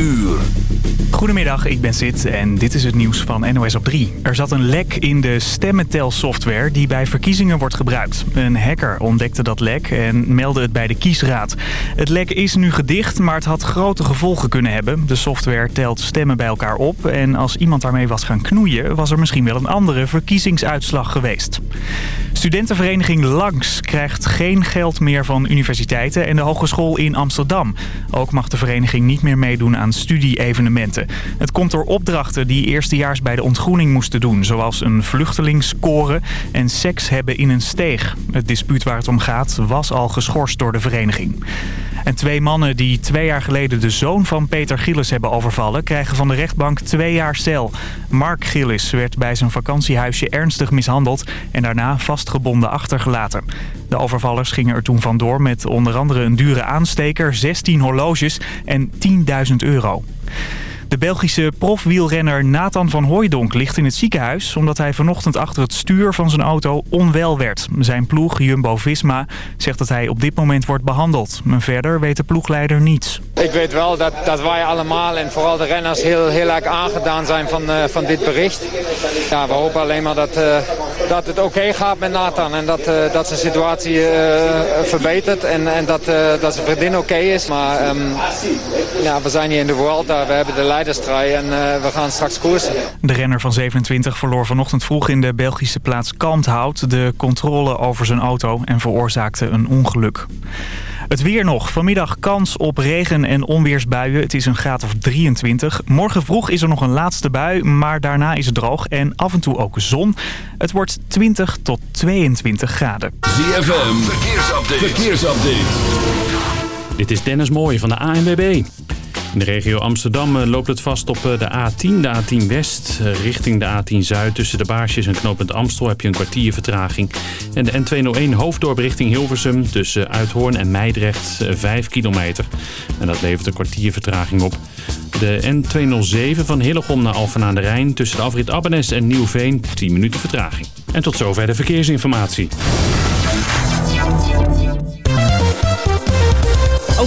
uur. Goedemiddag, ik ben Sid en dit is het nieuws van NOS op 3. Er zat een lek in de stemmentelsoftware die bij verkiezingen wordt gebruikt. Een hacker ontdekte dat lek en meldde het bij de kiesraad. Het lek is nu gedicht, maar het had grote gevolgen kunnen hebben. De software telt stemmen bij elkaar op en als iemand daarmee was gaan knoeien... was er misschien wel een andere verkiezingsuitslag geweest. Studentenvereniging Langs krijgt geen geld meer van universiteiten en de hogeschool in Amsterdam. Ook mag de vereniging niet meer meedoen aan studie-evenementen. Het komt door opdrachten die eerstejaars bij de ontgroening moesten doen... zoals een vluchteling scoren en seks hebben in een steeg. Het dispuut waar het om gaat was al geschorst door de vereniging. En twee mannen die twee jaar geleden de zoon van Peter Gillis hebben overvallen... krijgen van de rechtbank twee jaar cel. Mark Gillis werd bij zijn vakantiehuisje ernstig mishandeld... en daarna vastgebonden achtergelaten. De overvallers gingen er toen vandoor met onder andere een dure aansteker... 16 horloges en 10.000 euro. De Belgische profwielrenner Nathan van Hooijdonk ligt in het ziekenhuis... omdat hij vanochtend achter het stuur van zijn auto onwel werd. Zijn ploeg, Jumbo-Visma, zegt dat hij op dit moment wordt behandeld. Verder weet de ploegleider niets. Ik weet wel dat, dat wij allemaal en vooral de renners heel, heel erg aangedaan zijn van, uh, van dit bericht. Ja, we hopen alleen maar dat, uh, dat het oké gaat met Nathan en dat, uh, dat zijn situatie verbetert en, en dat, dat zijn vriendin oké is. Maar um, ja, we zijn hier in de Vuelta, we hebben de leiderstrui en we gaan straks koersen. De renner van 27 verloor vanochtend vroeg in de Belgische plaats Kalmthout de controle over zijn auto en veroorzaakte een ongeluk. Het weer nog. Vanmiddag kans op regen en onweersbuien. Het is een graad of 23. Morgen vroeg is er nog een laatste bui, maar daarna is het droog en af en toe ook zon. Het wordt 20 tot 22 graden. ZFM, verkeersupdate. verkeersupdate. Dit is Dennis Mooij van de ANWB. In de regio Amsterdam eh, loopt het vast op eh, de A10, de A10 West, eh, richting de A10 Zuid. Tussen de Baarsjes en knooppunt Amstel heb je een kwartier vertraging. En de N201 hoofddorp richting Hilversum tussen Uithoorn en Meidrecht 5 kilometer. En dat levert een kwartier vertraging op. De N207 van Hillegom naar Alphen aan de Rijn tussen de afrit Abbenes en Nieuwveen 10 minuten vertraging. En tot zover de verkeersinformatie.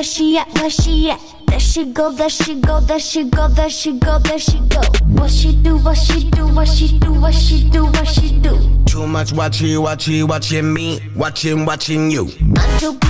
Where she at? Where she at? There she go, there she go, there she go, there she go, there she go. What she do, what she do, what she do, what she do, what she do. Too much watching, watching, watching me, watching, watching you. B,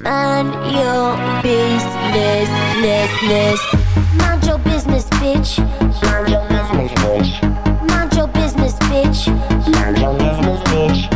Man your business, ness, ness. Mind your business, bitch. Mind your business, bitch. Mind your business, bitch. Mind your business, bitch.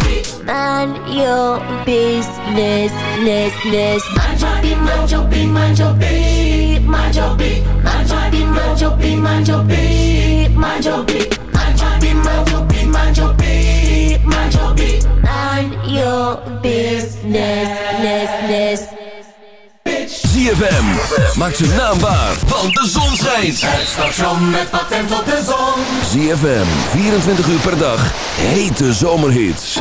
Business, ness, ness. Manjo B, manjo B, manjo B, manjo B. Manjo B, manjo B, manjo B, manjo B. Manjo B, manjo B, manjo B, manjo B. Man your business, ness, ness. ZFM. Maak zijn naam waar, want de zon schijnt. Het station met patent op de zon. ZFM, 24 uur per dag. Hete zomerhits.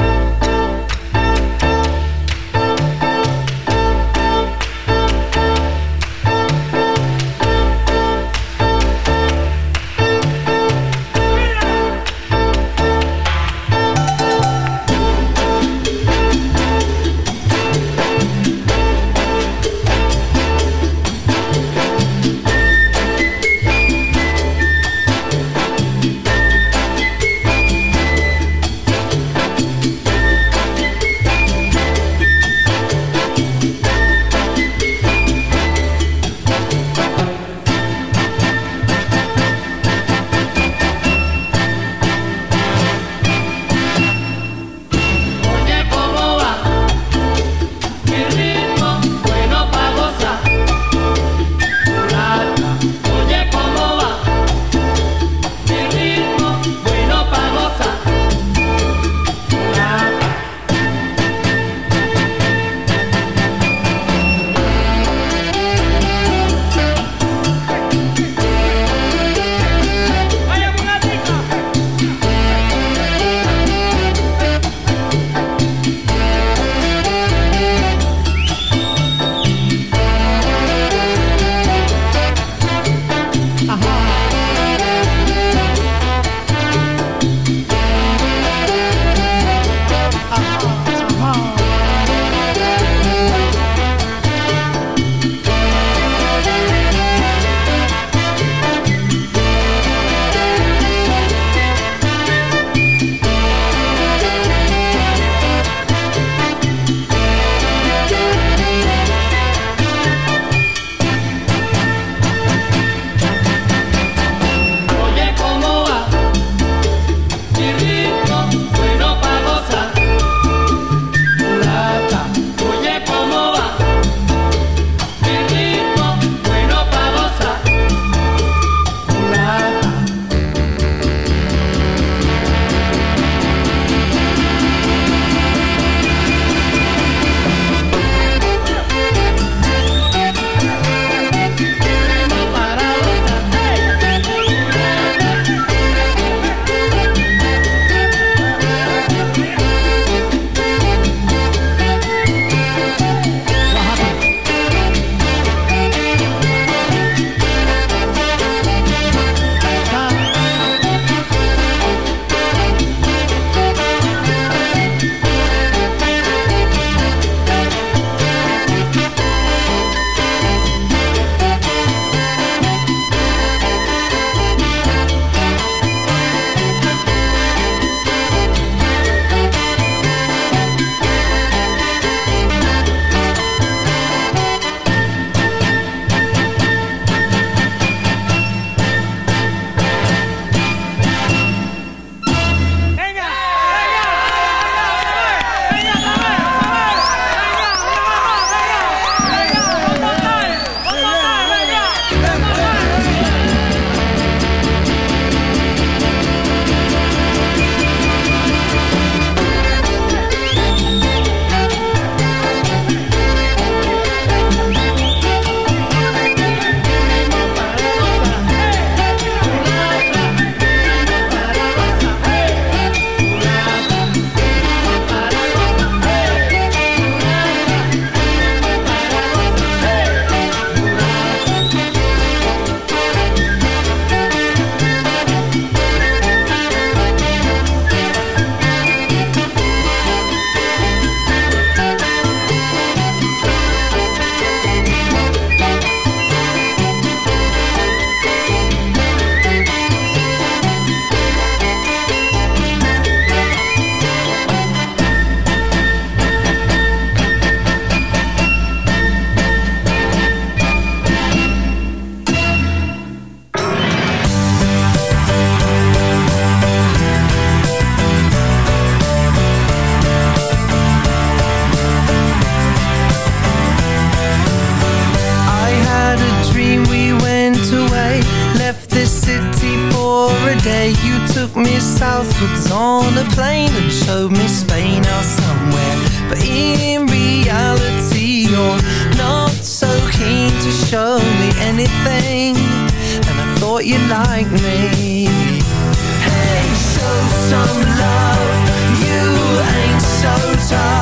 so tired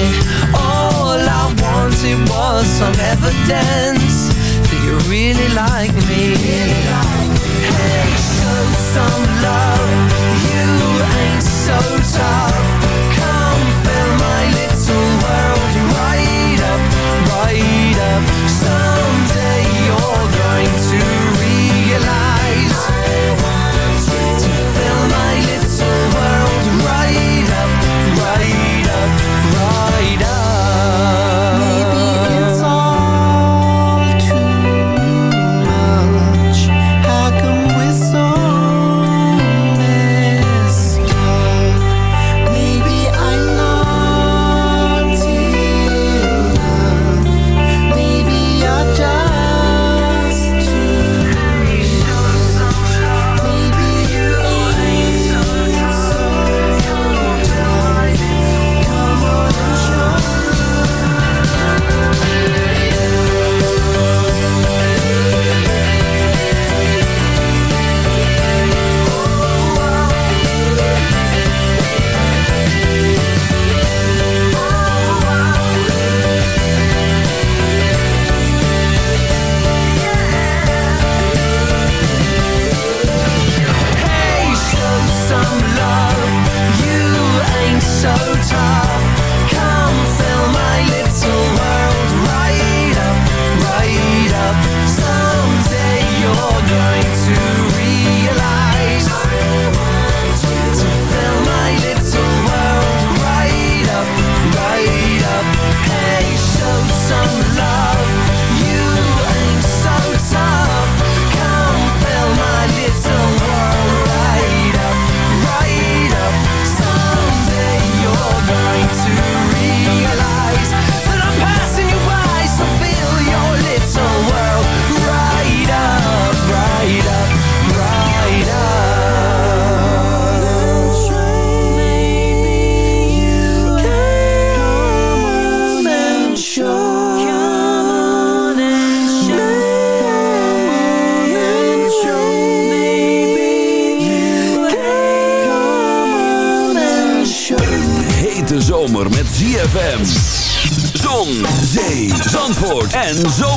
me. All I wanted was some evidence That you really like me. Hey, show some love. You ain't so tough. en zo.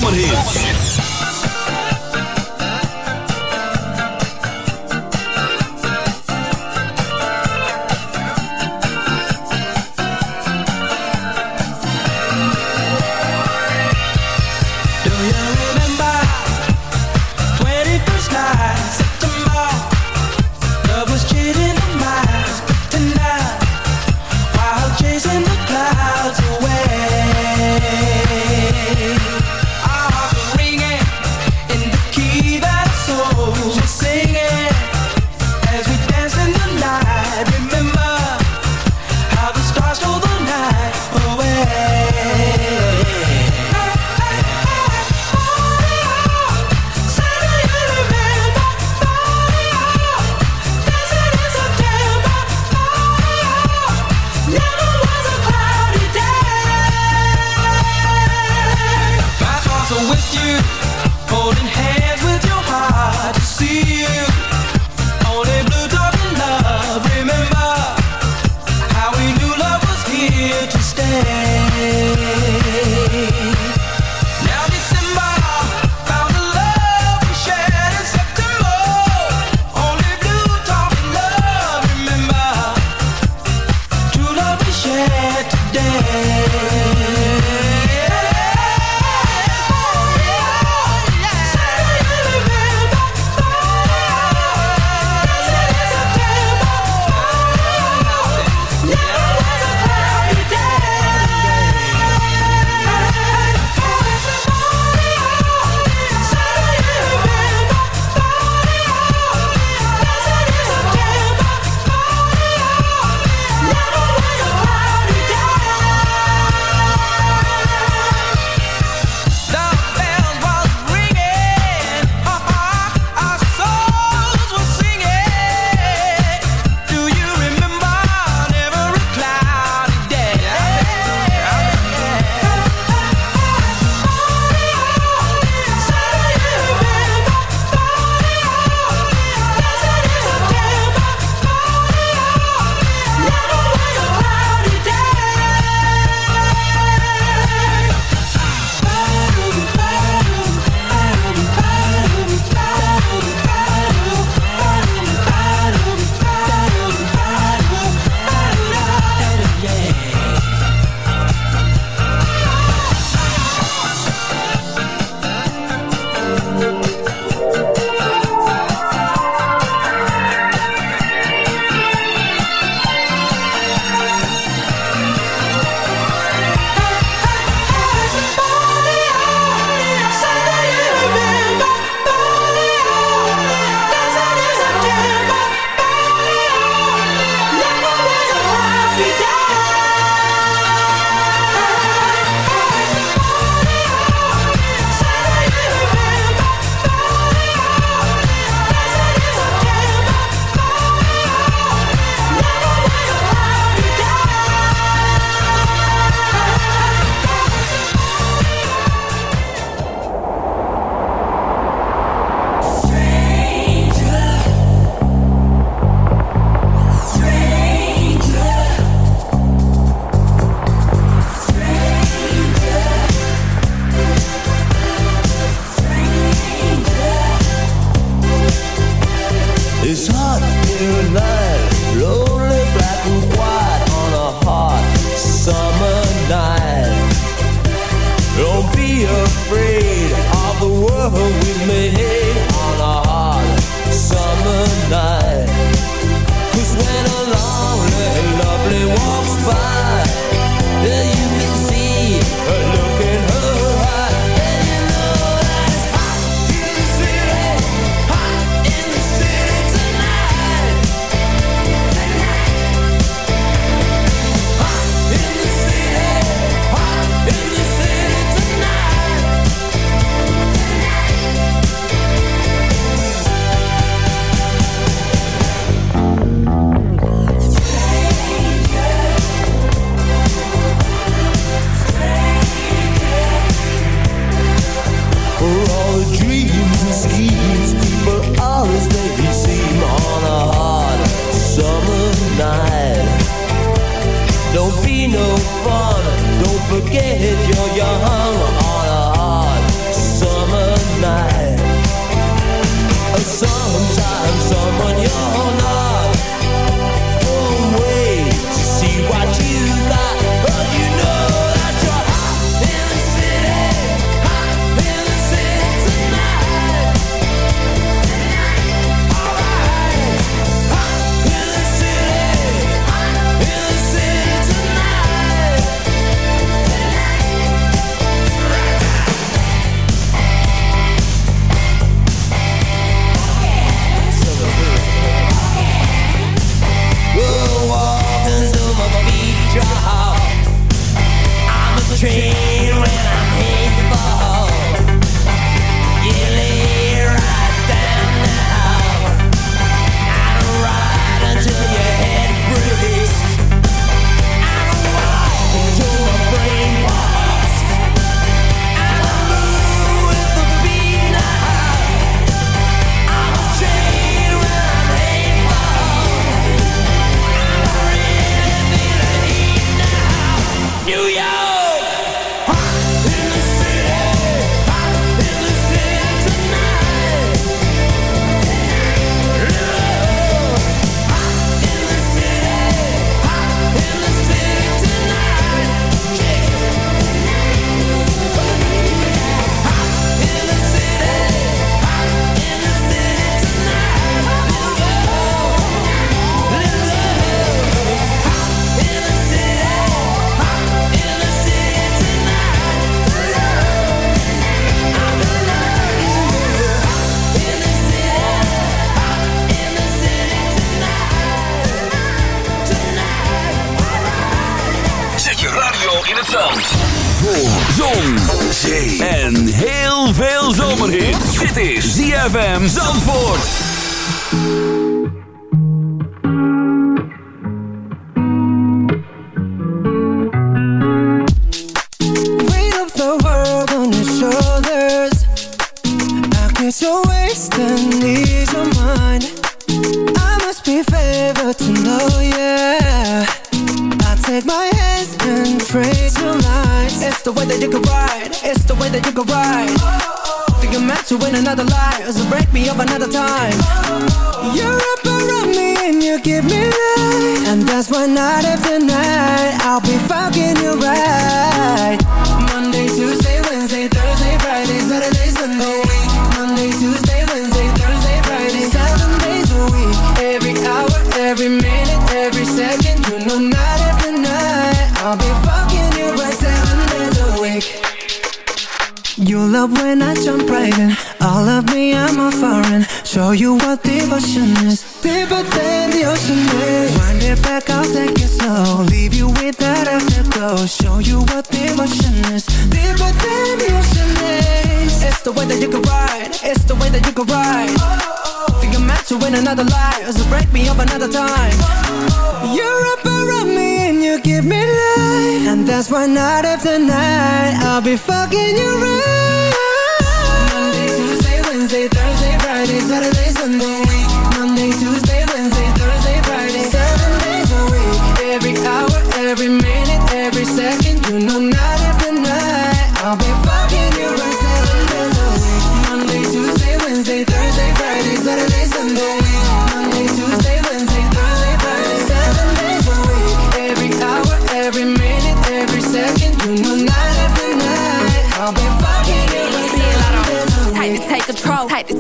like I'll take it slow. Leave you with that afterglow. Show you what the emotion is. Deeper than the ocean is. It's the way that you can ride. It's the way that you can ride. Think I'm meant to win another life So break me up another time. You're up around me and you give me life. And that's why night after night I'll be fucking you right. Monday, Tuesday, Wednesday, Thursday, Friday, Saturday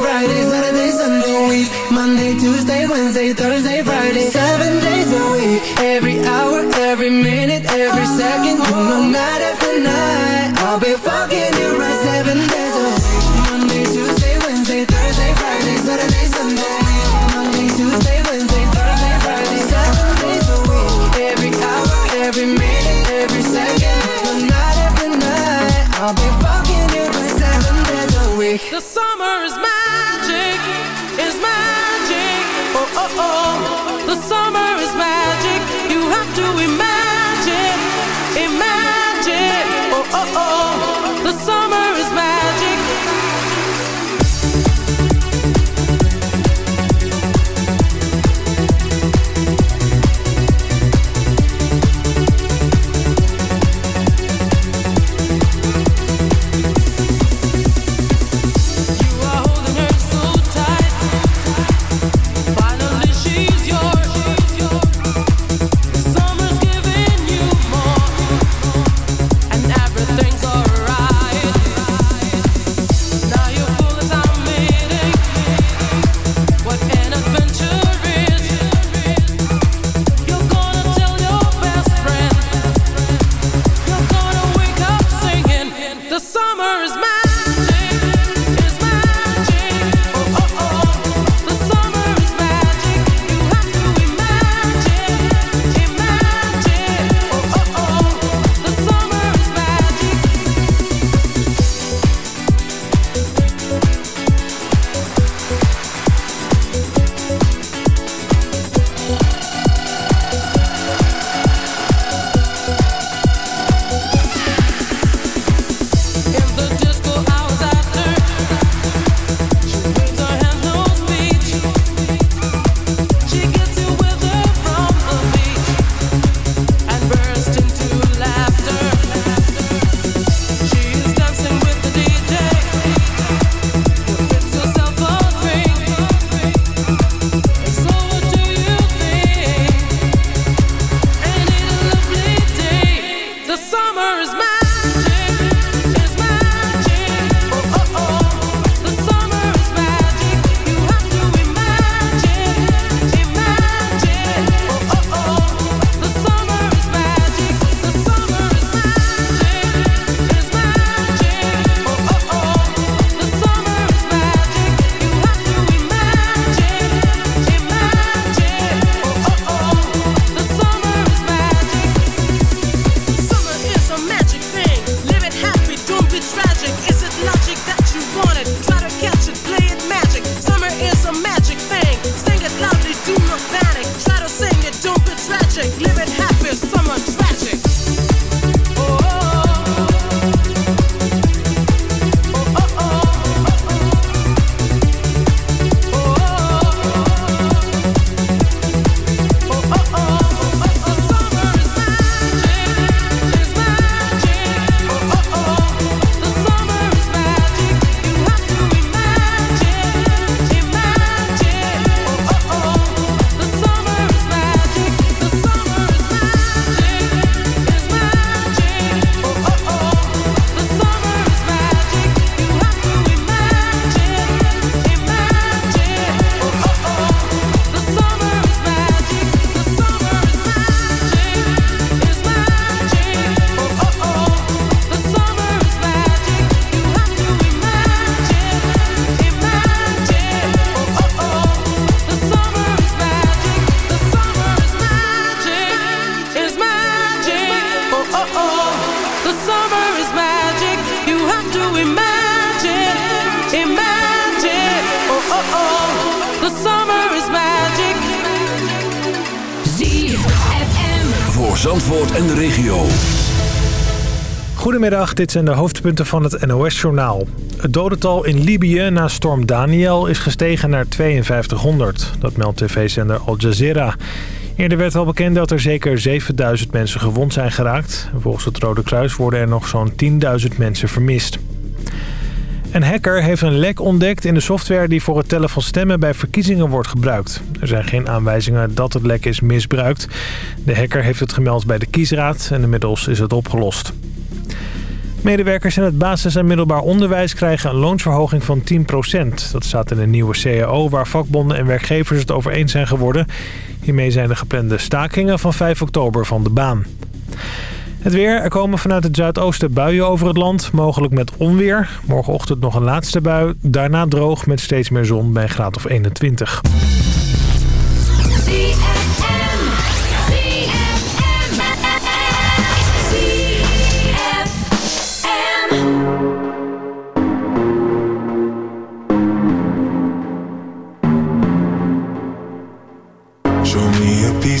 Friday, Saturday, Sunday, week. Monday, Tuesday, Wednesday, Thursday, Friday, seven days a week. Every hour, every minute, every second, know, night after night. I'll be fucking you right seven days week. The summer is magic, is magic. Oh oh oh, the summer is magic. You have to imagine, imagine. Oh oh oh, the summer Zandvoort en de regio. Goedemiddag, dit zijn de hoofdpunten van het NOS-journaal. Het dodental in Libië na storm Daniel is gestegen naar 5200. Dat meldt tv-zender Al Jazeera. Eerder werd al bekend dat er zeker 7000 mensen gewond zijn geraakt. Volgens het Rode Kruis worden er nog zo'n 10.000 mensen vermist. Een hacker heeft een lek ontdekt in de software die voor het tellen van stemmen bij verkiezingen wordt gebruikt. Er zijn geen aanwijzingen dat het lek is misbruikt. De hacker heeft het gemeld bij de kiesraad en inmiddels is het opgelost. Medewerkers in het basis- en middelbaar onderwijs krijgen een loonsverhoging van 10%. Dat staat in een nieuwe CAO waar vakbonden en werkgevers het over eens zijn geworden. Hiermee zijn de geplande stakingen van 5 oktober van de baan. Het weer. Er komen vanuit het zuidoosten buien over het land. Mogelijk met onweer. Morgenochtend nog een laatste bui. Daarna droog met steeds meer zon bij graad of 21. Show me a piece.